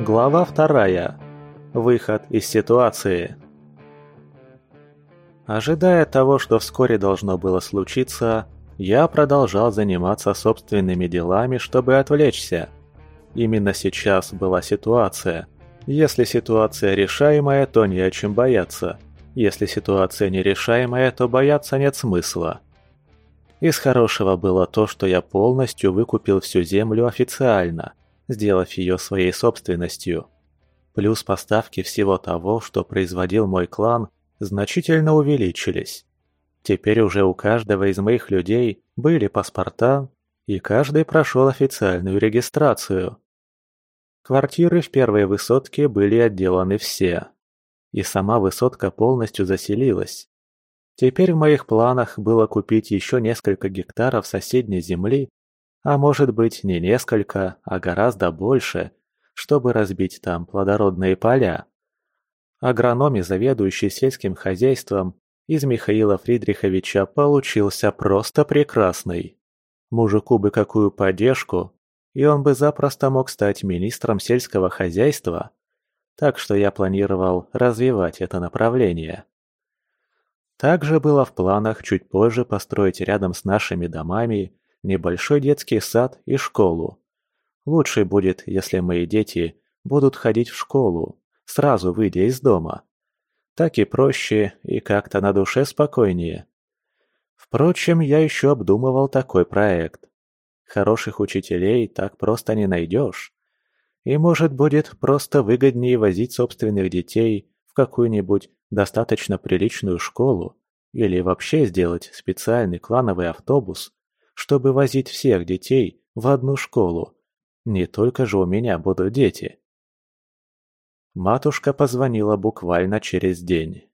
Глава вторая. Выход из ситуации. Ожидая того, что вскоре должно было случиться, я продолжал заниматься собственными делами, чтобы отвлечься. Именно сейчас была ситуация. Если ситуация решаемая, то не о чем бояться. Если ситуация нерешаемая, то бояться нет смысла. Из хорошего было то, что я полностью выкупил всю землю официально, сделав ее своей собственностью. Плюс поставки всего того, что производил мой клан, значительно увеличились. Теперь уже у каждого из моих людей были паспорта, и каждый прошел официальную регистрацию. Квартиры в первой высотке были отделаны все. И сама высотка полностью заселилась. Теперь в моих планах было купить еще несколько гектаров соседней земли, а может быть не несколько, а гораздо больше, чтобы разбить там плодородные поля. Агроном и заведующий сельским хозяйством из Михаила Фридриховича получился просто прекрасный. Мужику бы какую поддержку, и он бы запросто мог стать министром сельского хозяйства. Так что я планировал развивать это направление. Также было в планах чуть позже построить рядом с нашими домами небольшой детский сад и школу. Лучше будет, если мои дети будут ходить в школу, сразу выйдя из дома. Так и проще, и как-то на душе спокойнее. Впрочем, я еще обдумывал такой проект. Хороших учителей так просто не найдешь. И может будет просто выгоднее возить собственных детей в какую-нибудь достаточно приличную школу или вообще сделать специальный клановый автобус, чтобы возить всех детей в одну школу. Не только же у меня будут дети. Матушка позвонила буквально через день.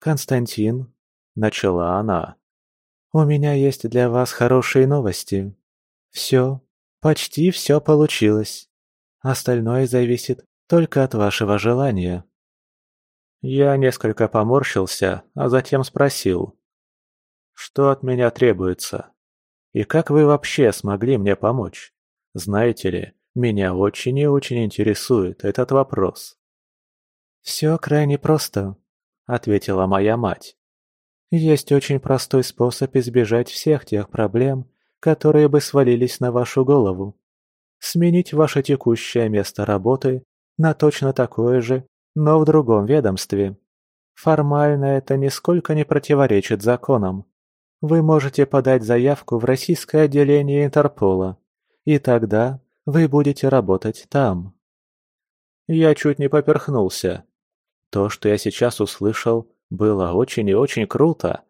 «Константин», — начала она, — «у меня есть для вас хорошие новости. Все, почти все получилось. Остальное зависит только от вашего желания». Я несколько поморщился, а затем спросил. «Что от меня требуется? И как вы вообще смогли мне помочь? Знаете ли, меня очень и очень интересует этот вопрос». «Все крайне просто», — ответила моя мать. «Есть очень простой способ избежать всех тех проблем, которые бы свалились на вашу голову. Сменить ваше текущее место работы на точно такое же, но в другом ведомстве. Формально это нисколько не противоречит законам. Вы можете подать заявку в российское отделение Интерпола, и тогда вы будете работать там. Я чуть не поперхнулся. То, что я сейчас услышал, было очень и очень круто.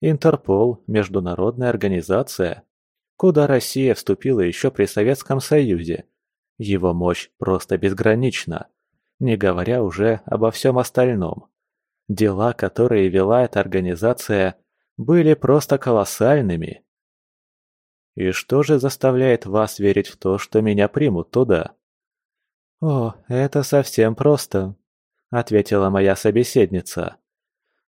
Интерпол – международная организация, куда Россия вступила еще при Советском Союзе. Его мощь просто безгранична, не говоря уже обо всем остальном. Дела, которые вела эта организация, были просто колоссальными. И что же заставляет вас верить в то, что меня примут туда? О, это совсем просто, ответила моя собеседница.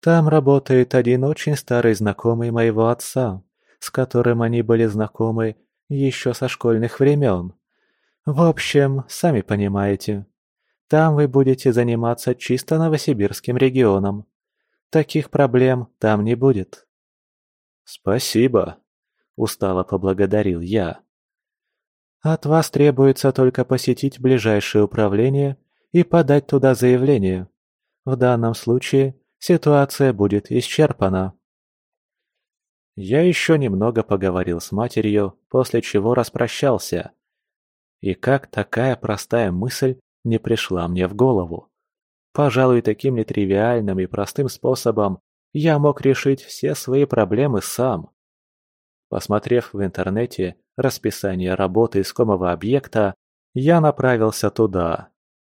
Там работает один очень старый знакомый моего отца, с которым они были знакомы еще со школьных времен. В общем, сами понимаете. Там вы будете заниматься чисто новосибирским регионом. Таких проблем там не будет. Спасибо, Устало поблагодарил я. От вас требуется только посетить ближайшее управление и подать туда заявление. В данном случае ситуация будет исчерпана. Я еще немного поговорил с матерью, после чего распрощался. И как такая простая мысль не пришла мне в голову? Пожалуй, таким нетривиальным и простым способом я мог решить все свои проблемы сам. Посмотрев в интернете расписание работы искомого объекта, я направился туда,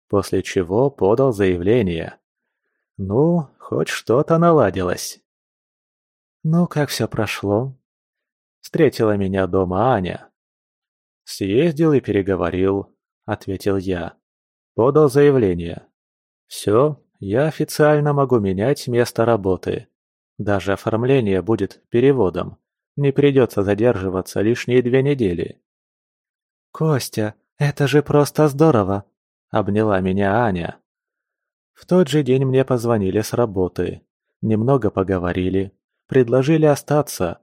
после чего подал заявление. Ну, хоть что-то наладилось. «Ну, как все прошло?» Встретила меня дома Аня. «Съездил и переговорил», — ответил я. Подал заявление. «Все, я официально могу менять место работы. Даже оформление будет переводом. Не придется задерживаться лишние две недели. «Костя, это же просто здорово!» обняла меня Аня. В тот же день мне позвонили с работы. Немного поговорили, предложили остаться.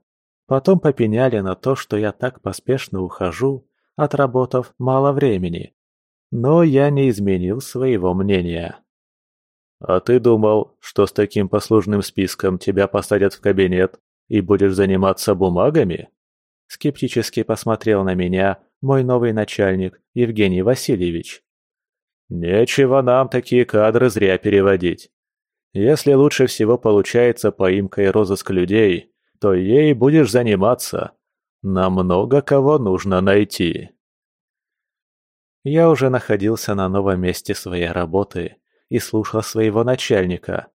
Потом попеняли на то, что я так поспешно ухожу, отработав мало времени. Но я не изменил своего мнения. «А ты думал, что с таким послужным списком тебя посадят в кабинет и будешь заниматься бумагами?» Скептически посмотрел на меня мой новый начальник Евгений Васильевич. «Нечего нам такие кадры зря переводить. Если лучше всего получается поимка и розыск людей, то ей будешь заниматься. Нам много кого нужно найти». Я уже находился на новом месте своей работы и слушал своего начальника.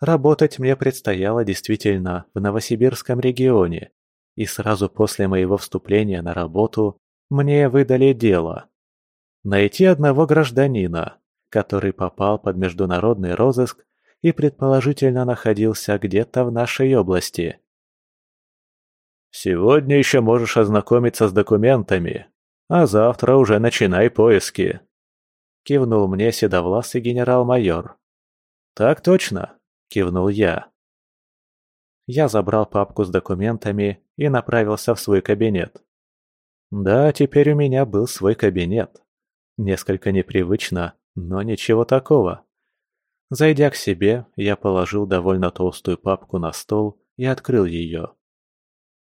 Работать мне предстояло действительно в Новосибирском регионе, и сразу после моего вступления на работу мне выдали дело. Найти одного гражданина, который попал под международный розыск и предположительно находился где-то в нашей области. «Сегодня еще можешь ознакомиться с документами, а завтра уже начинай поиски», — кивнул мне седовласый генерал-майор. «Так точно», — кивнул я. Я забрал папку с документами и направился в свой кабинет. Да, теперь у меня был свой кабинет. Несколько непривычно, но ничего такого. Зайдя к себе, я положил довольно толстую папку на стол и открыл ее.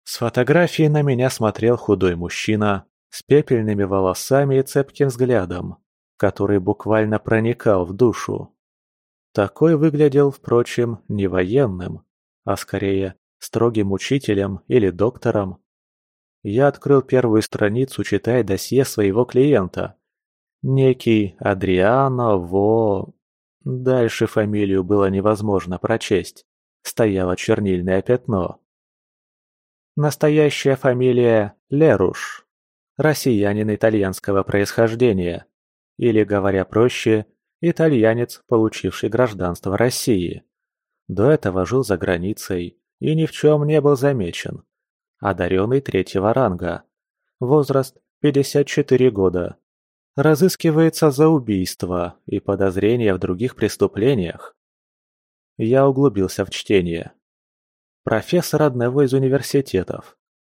С фотографии на меня смотрел худой мужчина с пепельными волосами и цепким взглядом который буквально проникал в душу. Такой выглядел, впрочем, не военным, а скорее строгим учителем или доктором. Я открыл первую страницу, читая досье своего клиента. Некий Адриано Во... Дальше фамилию было невозможно прочесть. Стояло чернильное пятно. Настоящая фамилия Леруш. Россиянин итальянского происхождения. Или, говоря проще, итальянец, получивший гражданство России. До этого жил за границей и ни в чем не был замечен. Одаренный третьего ранга. Возраст 54 года. Разыскивается за убийство и подозрения в других преступлениях. Я углубился в чтение. Профессор одного из университетов.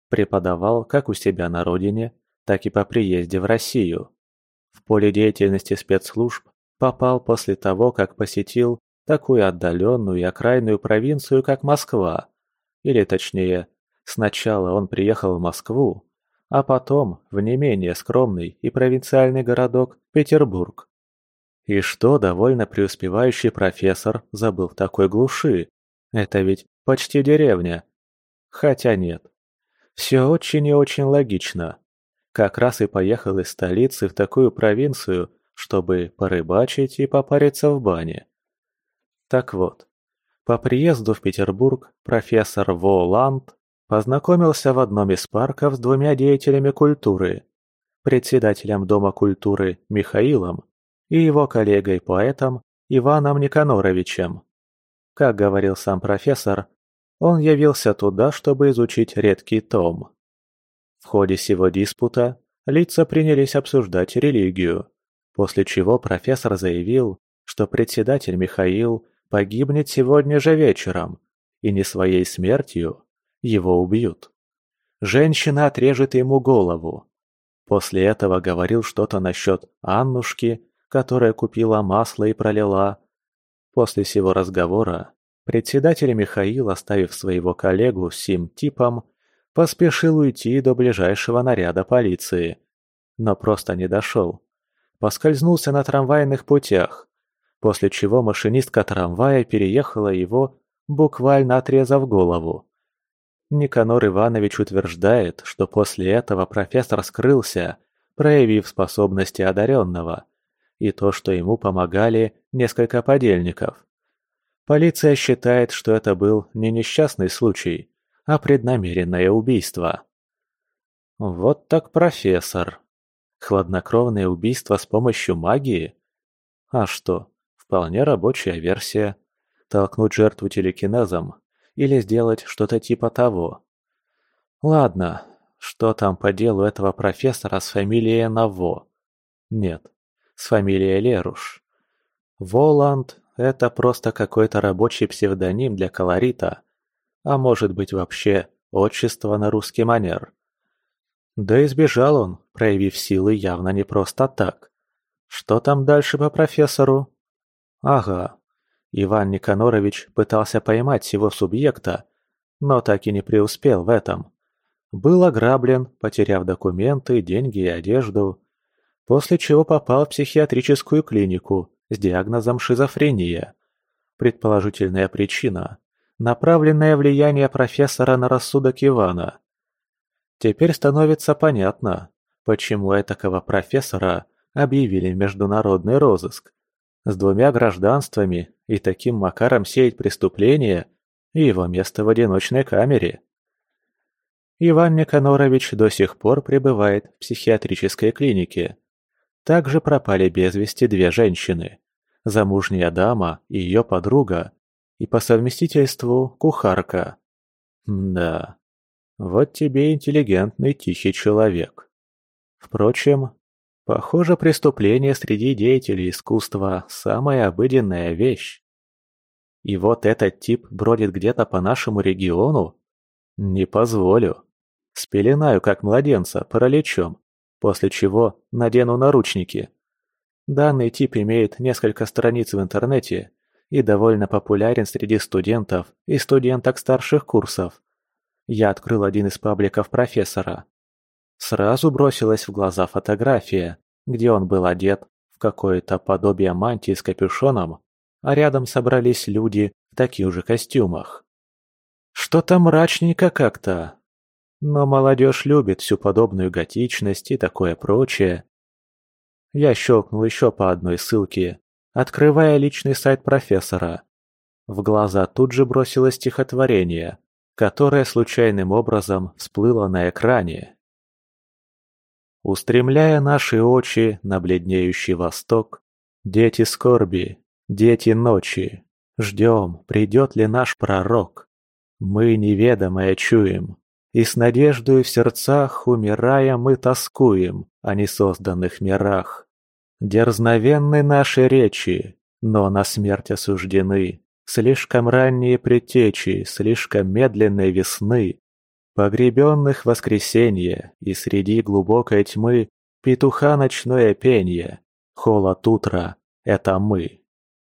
Преподавал как у себя на родине, так и по приезде в Россию в поле деятельности спецслужб попал после того, как посетил такую отдаленную и окраинную провинцию, как Москва. Или точнее, сначала он приехал в Москву, а потом в не менее скромный и провинциальный городок Петербург. И что довольно преуспевающий профессор забыл в такой глуши? Это ведь почти деревня. Хотя нет. Все очень и очень логично. Как раз и поехал из столицы в такую провинцию, чтобы порыбачить и попариться в бане. Так вот, по приезду в Петербург профессор Воланд познакомился в одном из парков с двумя деятелями культуры, председателем Дома культуры Михаилом и его коллегой-поэтом Иваном Никаноровичем. Как говорил сам профессор, он явился туда, чтобы изучить редкий том. В ходе сего диспута лица принялись обсуждать религию, после чего профессор заявил, что председатель Михаил погибнет сегодня же вечером, и не своей смертью его убьют. Женщина отрежет ему голову. После этого говорил что-то насчет Аннушки, которая купила масло и пролила. После сего разговора председатель Михаил, оставив своего коллегу с сим типом, Поспешил уйти до ближайшего наряда полиции. Но просто не дошел. Поскользнулся на трамвайных путях, после чего машинистка трамвая переехала его, буквально отрезав голову. Никанор Иванович утверждает, что после этого профессор скрылся, проявив способности одаренного, и то, что ему помогали несколько подельников. Полиция считает, что это был не несчастный случай, а преднамеренное убийство. Вот так профессор. Хладнокровное убийство с помощью магии? А что, вполне рабочая версия. Толкнуть жертву телекинезом или сделать что-то типа того. Ладно, что там по делу этого профессора с фамилией Наво? Нет, с фамилией Леруш. Воланд – это просто какой-то рабочий псевдоним для колорита, а может быть вообще отчество на русский манер. Да и сбежал он, проявив силы явно не просто так. Что там дальше по профессору? Ага. Иван Никанорович пытался поймать всего субъекта, но так и не преуспел в этом. Был ограблен, потеряв документы, деньги и одежду, после чего попал в психиатрическую клинику с диагнозом шизофрения. Предположительная причина – направленное влияние профессора на рассудок Ивана. Теперь становится понятно, почему этакого профессора объявили в международный розыск. С двумя гражданствами и таким макаром сеять преступления и его место в одиночной камере. Иван Никанорович до сих пор пребывает в психиатрической клинике. Также пропали без вести две женщины. Замужняя дама и ее подруга, и по совместительству кухарка. Да, вот тебе интеллигентный тихий человек. Впрочем, похоже, преступление среди деятелей искусства – самая обыденная вещь. И вот этот тип бродит где-то по нашему региону? Не позволю. Спеленаю, как младенца, параличом, после чего надену наручники. Данный тип имеет несколько страниц в интернете и довольно популярен среди студентов и студенток старших курсов. Я открыл один из пабликов профессора. Сразу бросилась в глаза фотография, где он был одет в какое-то подобие мантии с капюшоном, а рядом собрались люди в таких же костюмах. Что-то мрачненько как-то, но молодежь любит всю подобную готичность и такое прочее. Я щелкнул еще по одной ссылке, открывая личный сайт профессора. В глаза тут же бросилось стихотворение, которое случайным образом всплыло на экране. Устремляя наши очи на бледнеющий восток, дети скорби, дети ночи, ждем, придет ли наш пророк. Мы неведомое чуем, и с надеждой в сердцах, умирая, мы тоскуем о несозданных мирах. Дерзновенны наши речи, но на смерть осуждены. Слишком ранние предтечи, слишком медленной весны. Погребенных воскресенье, и среди глубокой тьмы Петуха ночное пенье, холод утра — это мы.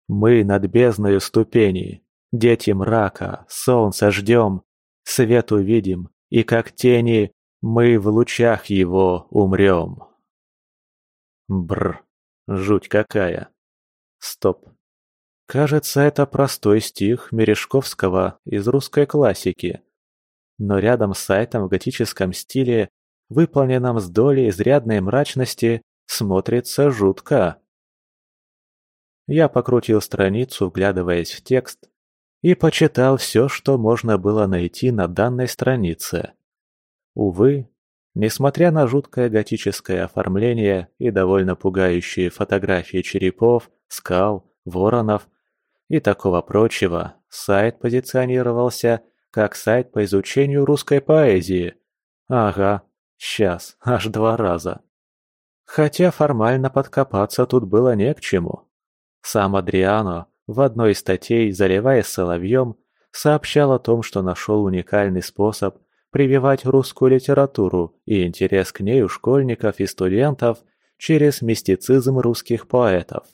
Мы над бездною ступени, дети мрака, солнца ждем, свет увидим и как тени мы в лучах его умрем. Бр, жуть какая. Стоп. Кажется, это простой стих Мережковского из русской классики. Но рядом с сайтом в готическом стиле, выполненном с долей изрядной мрачности, смотрится жутко. Я покрутил страницу, вглядываясь в текст, и почитал все, что можно было найти на данной странице. Увы, несмотря на жуткое готическое оформление и довольно пугающие фотографии черепов, скал, воронов и такого прочего, сайт позиционировался как сайт по изучению русской поэзии. Ага, сейчас, аж два раза. Хотя формально подкопаться тут было не к чему. Сам Адриано в одной из статей, заливаясь соловьем, сообщал о том, что нашел уникальный способ прививать русскую литературу и интерес к ней у школьников и студентов через мистицизм русских поэтов.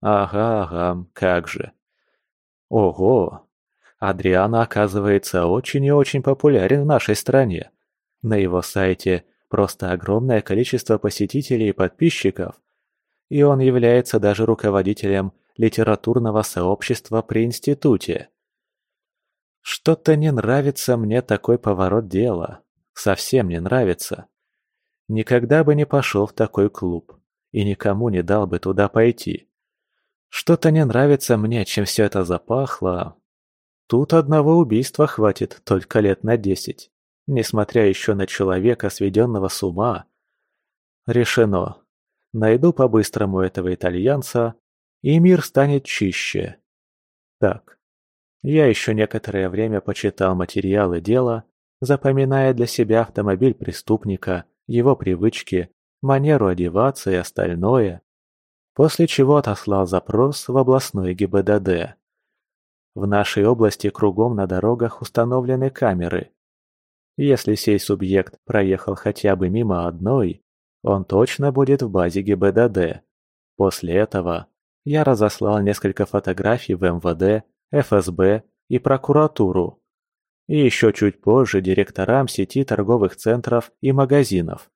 Ага, ага, как же. Ого! Адриана, оказывается, очень и очень популярен в нашей стране. На его сайте просто огромное количество посетителей и подписчиков. И он является даже руководителем литературного сообщества при институте. Что-то не нравится мне такой поворот дела. Совсем не нравится. Никогда бы не пошел в такой клуб. И никому не дал бы туда пойти. Что-то не нравится мне, чем все это запахло. Тут одного убийства хватит только лет на десять. Несмотря еще на человека, сведенного с ума. Решено. Найду по-быстрому этого итальянца, и мир станет чище. Так, я еще некоторое время почитал материалы дела, запоминая для себя автомобиль преступника, его привычки, манеру одеваться и остальное. после чего отослал запрос в областной ГИБДД. В нашей области кругом на дорогах установлены камеры. Если сей субъект проехал хотя бы мимо одной, он точно будет в базе ГИБДД. После этого я разослал несколько фотографий в МВД, ФСБ и прокуратуру. И еще чуть позже директорам сети торговых центров и магазинов.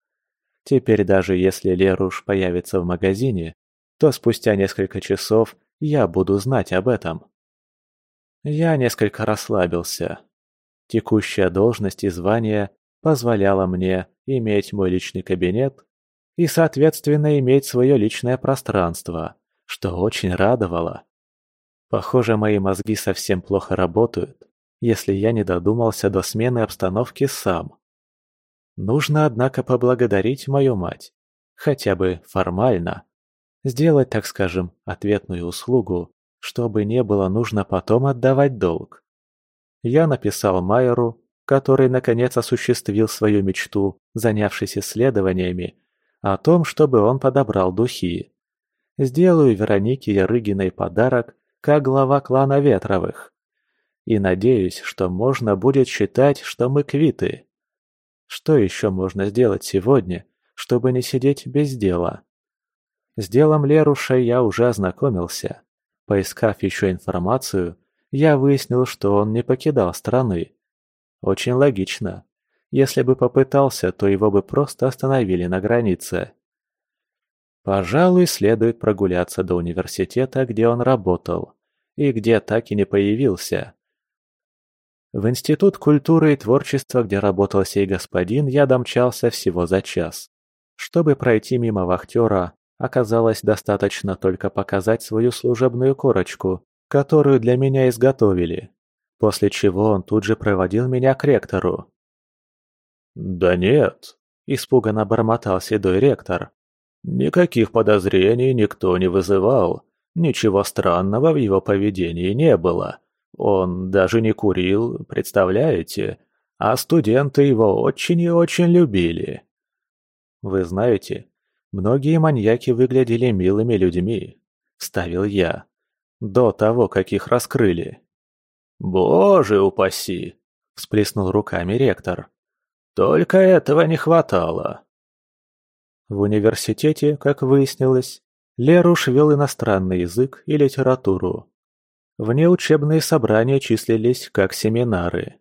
Теперь даже если Леруш появится в магазине, то спустя несколько часов я буду знать об этом. Я несколько расслабился. Текущая должность и звание позволяла мне иметь мой личный кабинет и, соответственно, иметь свое личное пространство, что очень радовало. Похоже, мои мозги совсем плохо работают, если я не додумался до смены обстановки сам. Нужно, однако, поблагодарить мою мать. Хотя бы формально. Сделать, так скажем, ответную услугу, чтобы не было нужно потом отдавать долг. Я написал Майеру, который наконец осуществил свою мечту, занявшись исследованиями, о том, чтобы он подобрал духи. Сделаю Веронике Ярыгиной подарок как глава клана Ветровых. И надеюсь, что можно будет считать, что мы квиты. Что еще можно сделать сегодня, чтобы не сидеть без дела? С делом Леруша я уже ознакомился. Поискав еще информацию, я выяснил, что он не покидал страны. Очень логично. Если бы попытался, то его бы просто остановили на границе. Пожалуй, следует прогуляться до университета, где он работал, и где так и не появился. В Институт культуры и творчества, где работал сей господин, я домчался всего за час. Чтобы пройти мимо вахтера, оказалось достаточно только показать свою служебную корочку, которую для меня изготовили, после чего он тут же проводил меня к ректору. «Да нет», – испуганно бормотал седой ректор, Никаких подозрений никто не вызывал. Ничего странного в его поведении не было. Он даже не курил, представляете? А студенты его очень и очень любили. Вы знаете, многие маньяки выглядели милыми людьми, ставил я, до того, как их раскрыли. Боже упаси! всплеснул руками ректор. Только этого не хватало. В университете, как выяснилось, Леруш вел иностранный язык и литературу. Внеучебные собрания числились как семинары.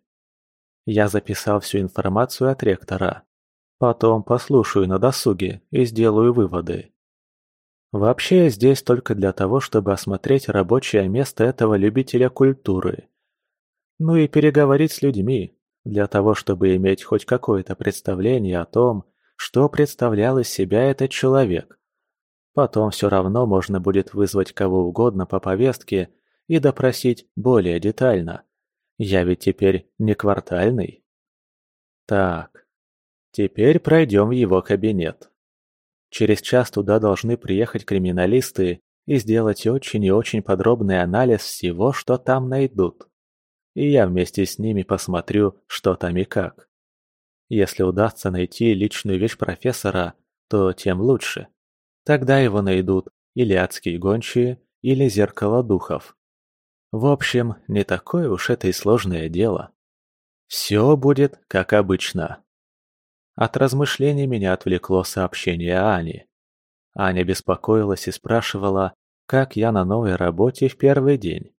Я записал всю информацию от ректора. Потом послушаю на досуге и сделаю выводы. Вообще я здесь только для того, чтобы осмотреть рабочее место этого любителя культуры. Ну и переговорить с людьми, для того, чтобы иметь хоть какое-то представление о том, что представлял из себя этот человек. Потом все равно можно будет вызвать кого угодно по повестке и допросить более детально. Я ведь теперь не квартальный. Так, теперь пройдем в его кабинет. Через час туда должны приехать криминалисты и сделать очень и очень подробный анализ всего, что там найдут. И я вместе с ними посмотрю, что там и как. Если удастся найти личную вещь профессора, то тем лучше. Тогда его найдут или адские гончие, или зеркало духов. В общем, не такое уж это и сложное дело. Все будет как обычно. От размышлений меня отвлекло сообщение Ани. Аня беспокоилась и спрашивала, как я на новой работе в первый день.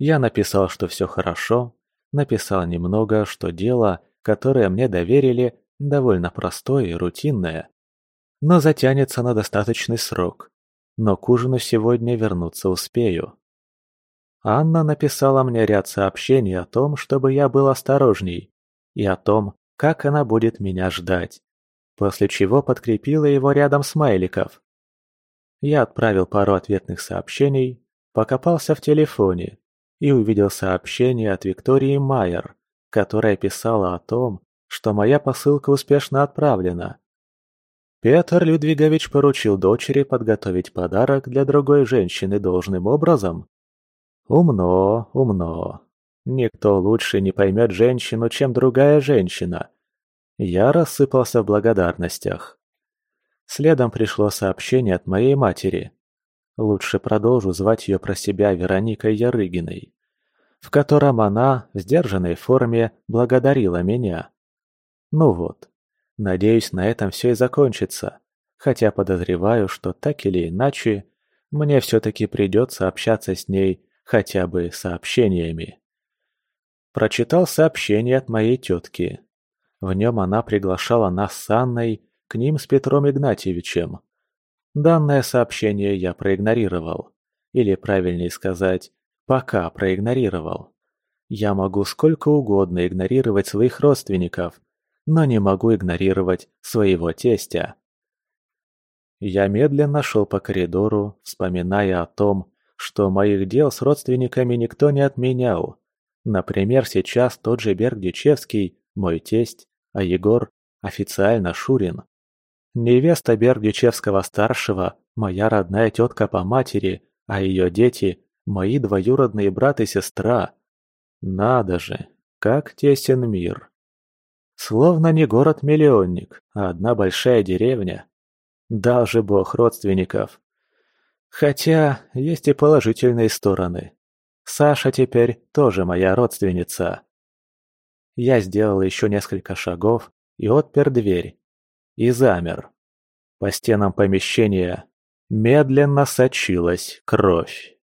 Я написал, что все хорошо, написал немного, что дело которое мне доверили, довольно простое и рутинное. Но затянется на достаточный срок. Но к ужину сегодня вернуться успею. Анна написала мне ряд сообщений о том, чтобы я был осторожней, и о том, как она будет меня ждать, после чего подкрепила его рядом смайликов. Я отправил пару ответных сообщений, покопался в телефоне и увидел сообщение от Виктории Майер, которая писала о том, что моя посылка успешно отправлена. Петр Людвигович поручил дочери подготовить подарок для другой женщины должным образом. Умно, умно. Никто лучше не поймет женщину, чем другая женщина. Я рассыпался в благодарностях. Следом пришло сообщение от моей матери. Лучше продолжу звать ее про себя Вероникой Ярыгиной, в котором она в сдержанной форме благодарила меня. Ну вот, надеюсь, на этом все и закончится, хотя подозреваю, что так или иначе мне все-таки придется общаться с ней хотя бы сообщениями. Прочитал сообщение от моей тетки. В нем она приглашала нас с Анной к ним с Петром Игнатьевичем. Данное сообщение я проигнорировал. Или, правильнее сказать, пока проигнорировал. Я могу сколько угодно игнорировать своих родственников, но не могу игнорировать своего тестя. Я медленно шел по коридору, вспоминая о том, что моих дел с родственниками никто не отменял. Например, сейчас тот же Берг-Дичевский, мой тесть, а Егор официально Шурин. Невеста Берг-Дичевского-старшего, моя родная тетка по матери, а ее дети – мои двоюродные брат и сестра. Надо же, как тесен мир. Словно не город-миллионник, а одна большая деревня. Дал же бог родственников. Хотя есть и положительные стороны. Саша теперь тоже моя родственница. Я сделал еще несколько шагов и отпер дверь. И замер. По стенам помещения медленно сочилась кровь.